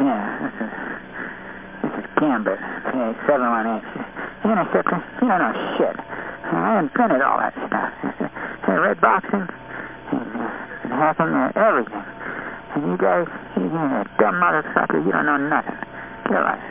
Yeah, this is this is Gambit. PA seven one eight. You interceptor? You don't know shit. I invented all that stuff. Hey, red boxing and, uh, and hacking uh, everything. And you guys, you, you dumb motherfucker, you don't know nothing. Get a life.